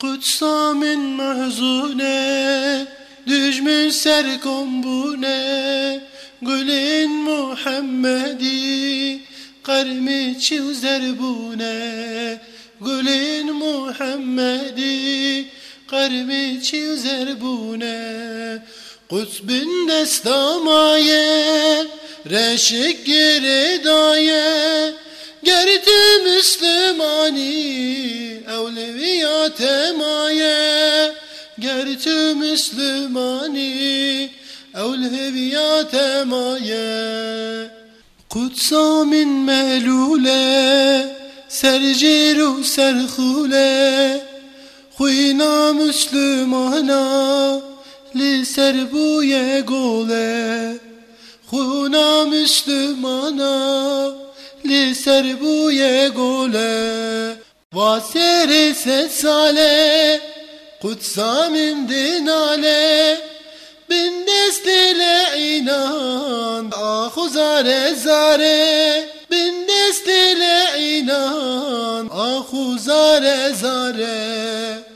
Kutsa min mahzune Düşmüş serkombune Gülün Muhammedi Karmi çizer bune Gülün Muhammedi Karmi çizer bune Kuts bin destamaye Reşik geri daye Gerdi Müslümani Evleviyat emaye Gerdi Müslümani Evleviyat emaye Kutsa min melule Serciru serhule Huyna Müslümana Li serbuye gole. Huna Müslümana Li serbuye gole Vaseri sesale Kutsa min dinale Bin destile inan Ahu zare zare Bin destile inan Ahu zare zare